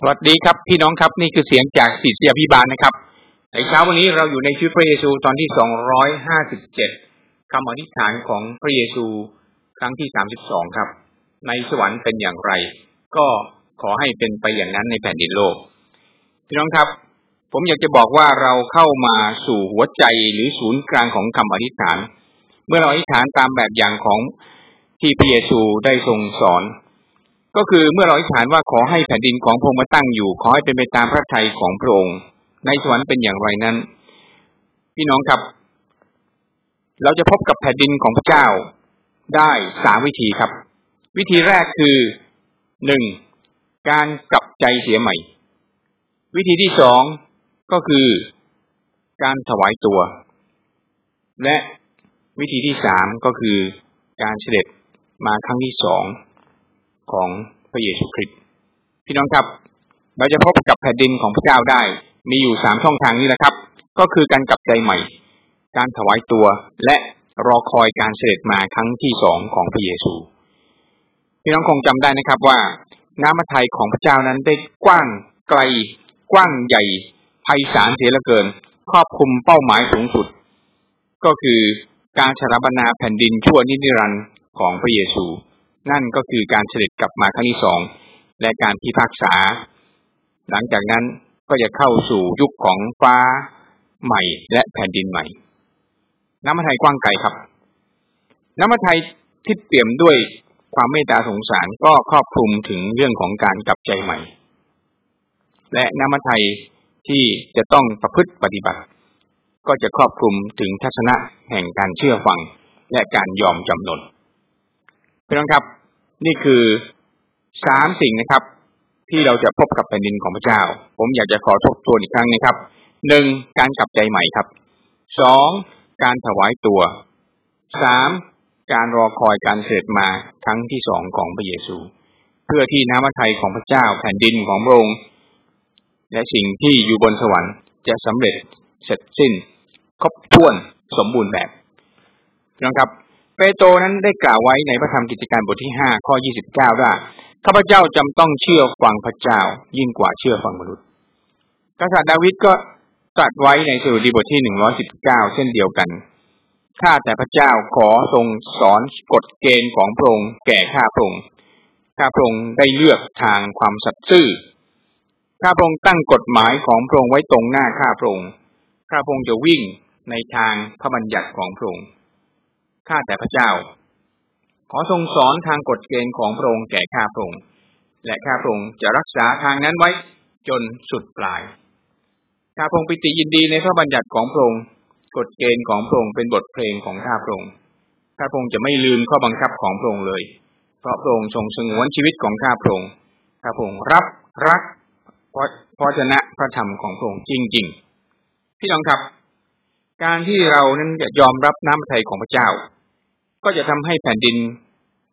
สวัสดีครับพี่น้องครับนี่คือเสียงจากศิษยาพิบาลนะครับ ในเช้าวันนี้เราอยู่ในชีวิตพระเยซูตอนที่สองร้อยห้าสิบเจ็ดคำอธิษฐานของพระเยซูครั้งที่สามสิบสองครับ ในสวรรค์เป็นอย่างไร ก็ขอให้เป็นไปอย่างนั้นในแผ่นดินโลก พี่น้องครับ ผมอยากจะบอกว่าเราเข้ามาสู่หัวใจหรือศูนย์กลางของคำอธิษฐาน เมื่อเราอธิษฐานตามแบบอย่างของที่พระเยซูได้ทรงสอน ก็คือเมื่อเราอธิษฐานว่าขอให้แผ่นดินของพระองค์มาตั้งอยู่ ขอให้เป็นไปตามพระทัยของพระองค์ ในสวรรค์เป็นอย่างไรนั้น พี่น้องครับ เราจะพบกับแผ่นดินของพระเจ้าได้สามวิธีครับ วิธีแรกคือหนึ่งการกลับใจเสียใหม่ วิธีที่สองก็คือการถวายตัว และวิธีที่สามก็คือการเสด็จมาครั้งที่สองของ พระเยซูคริสต์พี่น้องครับ เราจะพบกับแผ่นดินของพระเจ้าได้ มีอยู่สามช่องทางนี้แหละครับ ก็คือการกลับใจใหม่ การถวายตัวและรอคอยการเสด็จมาครั้งที่สองของพระเยซู พี่น้องคงจำได้นะครับว่า น้ำพระทัยของพระเจ้านั้นได้กว้างไกล กว้างใหญ่ไพศาลเสียเหลือเกิน ครอบคลุมเป้าหมายสูงสุด ก็คือการชรบนาแผ่นดินชั่วนิรันดร์ของพระเยซู นั่นก็คือการเสด็จกลับมาครั้งที่สองและการพิพากษา หลังจากนั้นก็จะเข้าสู่ยุคของฟ้าใหม่และแผ่นดินใหม่ น้ำมันไทยกว้างไกลครับ น้ำมันไทยที่เปี่ยมด้วยความเมตตาสงสารก็ครอบคลุมถึงเรื่องของการกลับใจใหม่ และน้ำมันไทยที่จะต้องประพฤติปฏิบัติ ก็จะครอบคลุมถึงทัศนะแห่งการเชื่อฟังและการยอมจำนนพี่น้องครับ นี่คือสามสิ่งนะครับ ที่เราจะพบกับแผ่นดินของพระเจ้า ผมอยากจะขอทบทวนอีกครั้งนะครับหนึ่งการกลับใจใหม่ครับสองการถวายตัวสามการรอคอยการเสด็จมาครั้งที่สองของพระเยซู เพื่อที่น้ำพระทัยของพระเจ้าแผ่นดินของพระองค์และสิ่งที่อยู่บนสวรรค์จะสำเร็จเสร็จสิ้น ครบถ้วนสมบูรณ์แบบนะครับ เปโตรนั้นได้กล่าวไว้ในพระธรรมกิจการบทที่ห้าข้อยี่สิบเก้าว่าข้าพเจ้าจำต้องเชื่อฟังพระเจ้ายิ่งกว่าเชื่อฟังมนุษย์ กษัตริย์ดาวิดก็ตรัสไว้ในสดุดีบทที่หนึ่งร้อยสิบเก้าเช่นเดียวกันข้าแต่พระเจ้าขอทรงสอนกฎเกณฑ์ของพระองค์แก่ข้าพระองค์ข้าพระองค์ได้เลือกทางความสัตย์ซื่อข้าพระองค์ตั้งกฎหมายของพระองค์ไว้ตรงหน้าข้าพระองค์ข้าพระองค์จะวิ่งในทางพระบัญญัติของพระองค์ ข้าแต่พระเจ้า ขอทรงสอนทางกฎเกณฑ์ของพระองค์แก่ข้าพระองค์และข้าพระองค์จะรักษาทางนั้นไว้จนสุดปลาย ข้าพระองค์ปิติยินดีในพระบัญญัติของพระองค์กฎเกณฑ์ของพระองค์เป็นบทเพลงของข้าพระองค์ข้าพระองค์จะไม่ลืมข้อบังคับของพระองค์เลย เพราะพระองค์ทรงสงวนชีวิตของข้าพระองค์ข้าพระองค์รับรักพระชนะพระธรรมของพระองค์จริงๆ พี่น้องครับ การที่เรานั้นจะยอมรับน้ำพระทัยของพระเจ้า ก็จะทำให้แผ่นดิน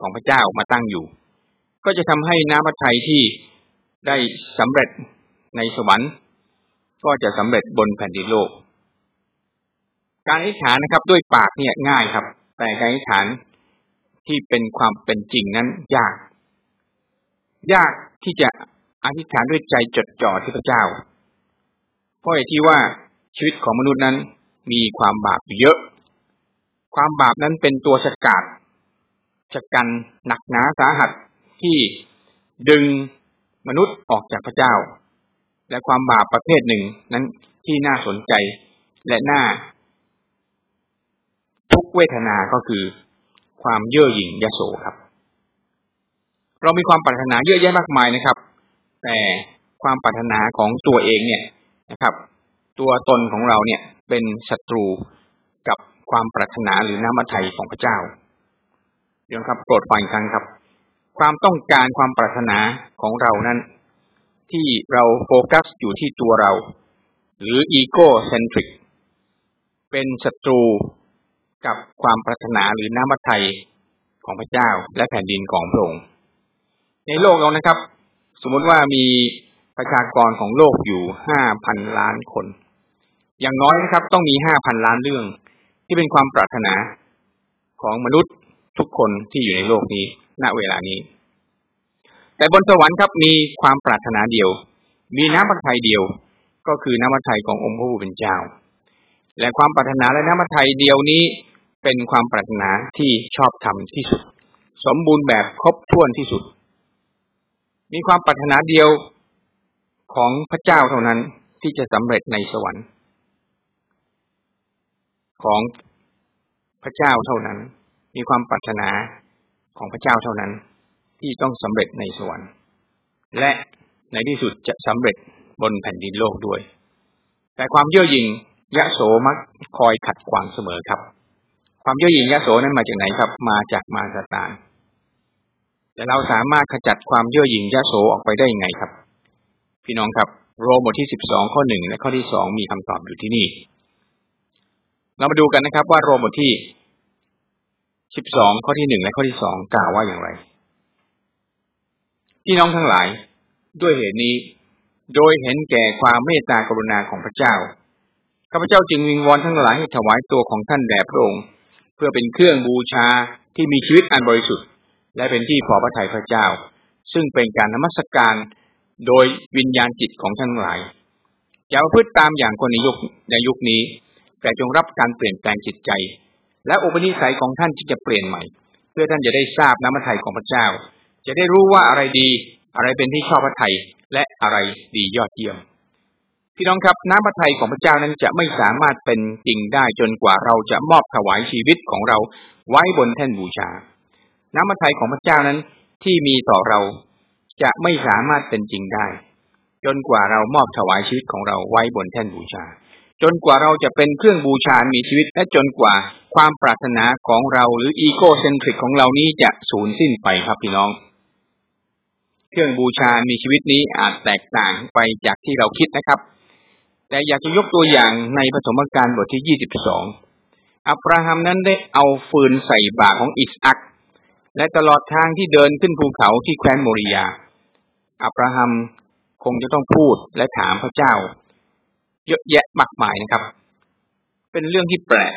ของพระเจ้ามาตั้งอยู่ ก็จะทำให้น้ำพระทัยที่ได้สำเร็จในสวรรค์ ก็จะสำเร็จบนแผ่นดินโลก การอธิษฐานนะครับ ด้วยปากเนี่ยง่ายครับ แต่การอธิษฐานที่เป็นความเป็นจริงนั้นยาก ยากที่จะอธิษฐานด้วยใจจดจ่อที่พระเจ้า เพราะที่ว่าชีวิตของมนุษย์นั้นมีความบาปเยอะ ความบาปนั้นเป็นตัวสกัดชะกันหนักหนาสาหัสที่ดึงมนุษย์ออกจากพระเจ้า และความบาปประเภทหนึ่งนั้นที่น่าสนใจและน่าทุกเวทนาก็คือความเย่อหยิ่งยโสครับ เรามีความปรารถนาเยอะแยะมากมายนะครับ แต่ความปรารถนาของตัวเองเนี่ยนะครับ ตัวตนของเราเนี่ยเป็นศัตรู ความปรารถนาหรือน้ำมัทยของพระเจ้าเดี๋ยวครับโปรดฟังครั้งครับ ความต้องการความปรารถนาของเรานั้น ที่เราโฟกัสอยู่ที่ตัวเรา หรืออีโกเซนทริกเป็นศัตรูกับความปรารถนาหรือน้ำมัทยของพระเจ้าและแผ่นดินของพระองค์ในโลกเรานะครับ สมมติว่ามีประชากรของโลกอยู่ห้าพันล้านคน อย่างน้อยนะครับ ต้องมีห้าพันล้านเรื่อง ที่เป็นความปรารถนาของมนุษย์ทุกคนที่อยู่ในโลกนี้ ณ เวลานี้ แต่บนสวรรค์ครับมีความปรารถนาเดียว มีน้ำพระทัยเดียว ก็คือน้ำพระทัยขององค์พระผู้เป็นเจ้า และความปรารถนาและน้ำพระทัยเดียวนี้ เป็นความปรารถนาที่ชอบธรรมที่สุด สมบูรณ์แบบครบถ้วนที่สุด มีความปรารถนาเดียวของพระเจ้าเท่านั้นที่จะสำเร็จในสวรรค์ ของพระเจ้าเท่านั้น มีความปรารถนาของพระเจ้าเท่านั้น ที่ต้องสำเร็จในสวรรค์ และในที่สุดจะสำเร็จบนแผ่นดินโลกด้วย แต่ความเย่อหยิ่งยะโสมักคอยขัดขวางเสมอครับ ความเย่อหยิ่งยะโสนั้นมาจากไหนครับ มาจากมารซาตานแต่เราสามารถขจัดความเย่อหยิ่งยะโสออกไปได้ยังไงครับ พี่น้องครับ โรมบทที่สิบสองข้อหนึ่งและข้อที่สองมีคำตอบอยู่ที่นี่ เรามาดูกันนะครับว่าโรมบทที่สิบสองข้อที่หนึ่งและข้อที่สองกล่าวว่าอย่างไรพี่น้องทั้งหลาย ด้วยเหตุนี้ โดยเห็นแก่ความเมตตากรุณาของพระเจ้าข้าพเจ้าจึงวิงวอนทั้งหลายให้ถวายตัวของท่านแด่พระองค์เพื่อเป็นเครื่องบูชาที่มีชีวิตอันบริสุทธิ์ และเป็นที่พอพระทัยพระเจ้า ซึ่งเป็นการนมัสการโดยวิญญาณจิตของท่านหลายอย่าพึ่งตามอย่างคนในยุคในยุคนี้ แต่จงรับการเปลี่ยนแปลงจิตใจ และอุปนิสัยของท่านที่จะเปลี่ยนใหม่ เพื่อท่านจะได้ทราบน้ำพระทัยของพระเจ้า จะได้รู้ว่าอะไรดี อะไรเป็นที่ชอบพระทัยและอะไรดียอดเยี่ยมพี่น้องครับน้ำพระทัยของพระเจ้านั้นจะไม่สามารถเป็นจริงได้จนกว่าเราจะมอบถวายชีวิตของเราไว้บนแท่นบูชา น้ำพระทัยของพระเจ้านั้นที่มีต่อเราจะไม่สามารถเป็นจริงได้ จนกว่าเรามอบถวายชีวิตของเราไว้บนแท่นบูชา จนกว่าเราจะเป็นเครื่องบูชามีชีวิตและจนกว่าความปรารถนาของเราหรืออีโกเซนทริกของเรานี้จะสูญสิ้นไปครับพี่น้อง เครื่องบูชามีชีวิตนี้อาจแตกต่างไปจากที่เราคิดนะครับ แต่อยากจะยกตัวอย่างในปฐมกาลบทที่ยี่สิบสองอับราฮัมนั้นได้เอาฟืนใส่บาของอิสอักและตลอดทางที่เดินขึ้นภูเขาที่แคว้นโมริยา อับราฮัมคงจะต้องพูดและถามพระเจ้า เยอะแยะมากมายนะครับ เป็นเรื่องที่แปลก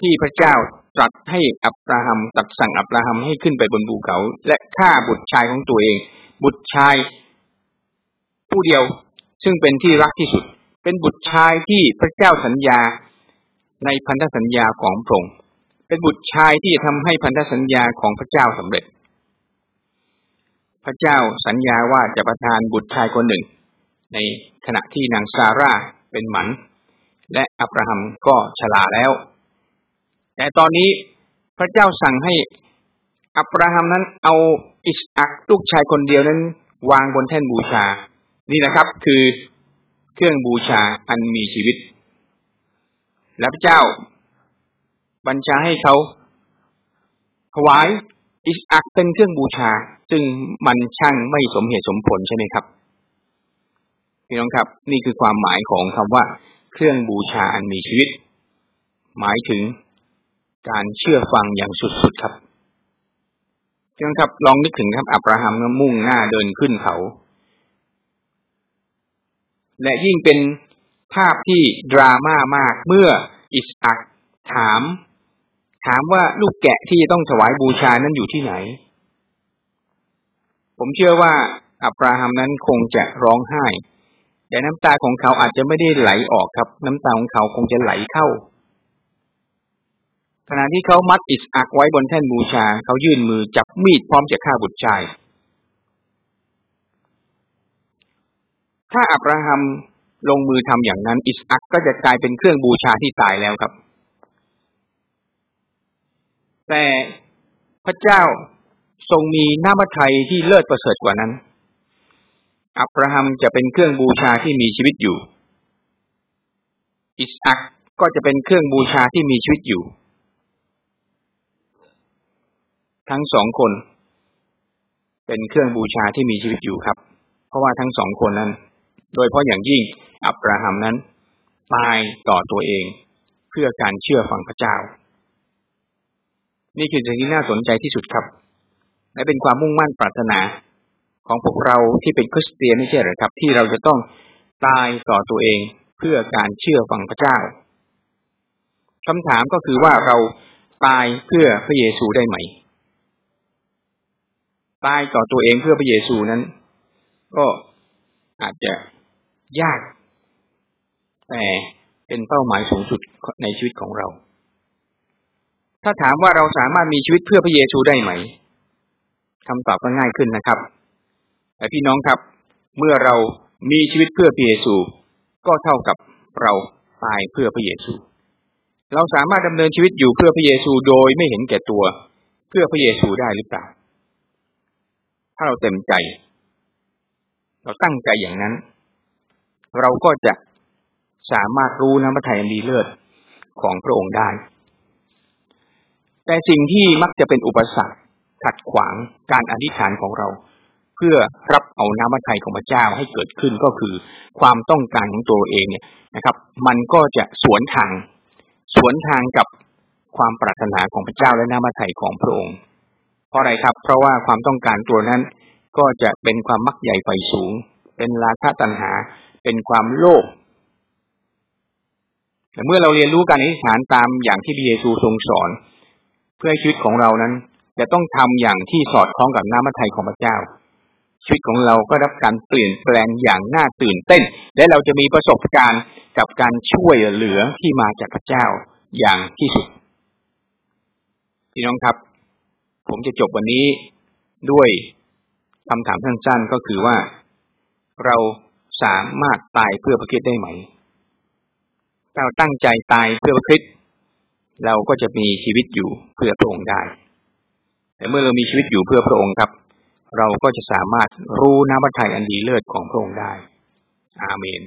ที่พระเจ้าตรัสให้อับราฮัมตัดสั่งอับราฮัมให้ขึ้นไปบนภูเขา และฆ่าบุตรชายของตัวเอง บุตรชาย ผู้เดียวซึ่งเป็นที่รักที่สุด เป็นบุตรชายที่พระเจ้าสัญญาในพันธสัญญาของพระองค์เป็นบุตรชายที่จะทำให้พันธสัญญาของพระเจ้าสำเร็จ พระเจ้าสัญญาว่าจะประทานบุตรชายคนหนึ่ง ในขณะที่นางซาร่าเป็นหมัน และอับราฮัมก็ชราแล้ว แต่ตอนนี้พระเจ้าสั่งให้อับราฮัมนั้นเอาอิสอักลูกชายคนเดียวนั้น วางบนแท่นบูชา นี่นะครับคือเครื่องบูชาอันมีชีวิต และพระเจ้า บัญชาให้เขาถวายอิสอักเป็นเครื่องบูชา ซึ่งมันช่างไม่สมเหตุสมผลใช่ไหมครับ พี่น้องครับ นี่คือความหมายของคำว่า เครื่องบูชาอันมีชีวิต หมายถึงการเชื่อฟังอย่างสุดๆครับพี่น้องครับ ลองนึกถึงครับอับราฮัมมุ่งหน้าเดินขึ้นเขา และยิ่งเป็นภาพที่ดราม่ามากเมื่ออิสอักถาม ถามว่าลูกแกะที่ต้องถวายบูชานั้นอยู่ที่ไหน ผมเชื่อว่าอับราฮัมนั้นคงจะร้องไห้ แต่น้ำตาของเขาอาจจะไม่ได้ไหลออกครับ น้ำตาของเขาคงจะไหลเข้า ขณะที่เขามัดอิสอักไว้บนแท่นบูชา เขายื่นมือจับมีดพร้อมจะฆ่าบุตรชาย ถ้าอับราฮัมลงมือทำอย่างนั้น อิสอักก็จะกลายเป็นเครื่องบูชาที่ตายแล้วครับ แต่พระเจ้าทรงมีน้าพระทัยที่เลิศประเสริฐกว่านั้น อับราฮัมจะเป็นเครื่องบูชาที่มีชีวิตอยู่ อิสอักก็จะเป็นเครื่องบูชาที่มีชีวิตอยู่ ทั้งสองคน เป็นเครื่องบูชาที่มีชีวิตอยู่ครับ เพราะว่าทั้งสองคนนั้น โดยเพราะอย่างยิ่งอับราฮัมนั้นตายต่อตัวเองเพื่อการเชื่อฟังพระเจ้า นี่คือสิ่งที่น่าสนใจที่สุดครับ และเป็นความมุ่งมั่นปรารถนา ของพวกเราที่เป็นคริสเตียนไม่ใช่หรือครับ ที่เราจะต้องตายต่อตัวเองเพื่อการเชื่อฟังพระเจ้าคำถามก็คือว่าเราตายเพื่อพระเยซูได้ไหม ตายต่อตัวเองเพื่อพระเยซูนั้น ก็อาจจะยาก แต่เป็นเป้าหมายสูงสุดในชีวิตของเรา ถ้าถามว่าเราสามารถมีชีวิตเพื่อพระเยซูได้ไหมคำตอบก็ง่ายขึ้นนะครับ แต่พี่น้องครับ เมื่อเรามีชีวิตเพื่อพระเยซู ก็เท่ากับเราตายเพื่อพระเยซู เราสามารถดำเนินชีวิตอยู่เพื่อพระเยซูโดยไม่เห็นแก่ตัว เพื่อพระเยซูได้หรือเปล่า ถ้าเราเต็มใจ เราตั้งใจอย่างนั้น เราก็จะสามารถรู้น้ำพระทัยอันดีเลิศของพระองค์ได้ แต่สิ่งที่มักจะเป็นอุปสรรคขัดขวางการอธิษฐานของเรา เพื่อรับเอาน้ำพระทัยของพระเจ้าให้เกิดขึ้นก็คือ ความต้องการของตัวเองเนี่ยนะครับ มันก็จะสวนทาง สวนทางกับความปรารถนาของพระเจ้าและน้ำพระทัยของพระองค์ เพราะอะไรครับ เพราะว่าความต้องการตัวนั้นก็จะเป็นความมักใหญ่ไฟสูง เป็นราคะตัณหา เป็นความโลภแต่เมื่อเราเรียนรู้การอธิษฐานตามอย่างที่พระเยซูทรงสอน เพื่อให้ชีวิตของเรานั้น จะต้องทำอย่างที่สอดคล้องกับน้ำพระทัยของพระเจ้า ชีวิตของเราก็รับการเปลี่ยนแปลงอย่างน่าตื่นเต้น และเราจะมีประสบการณ์กับการช่วยเหลือที่มาจากพระเจ้าอย่างที่สุดพี่น้องครับ ผมจะจบวันนี้ด้วยคำถามสั้นๆก็คือว่า เราสามารถตายเพื่อพระคิดได้ไหมถ้าเราตั้งใจตายเพื่อพระคิดเราก็จะมีชีวิตอยู่เพื่อพระองค์ได้ แต่เมื่อเรามีชีวิตอยู่เพื่อพระองค์ครับ เราก็จะสามารถรู้น้ำพระทัยอันดีเลิศของพระองค์ได้ อาเมน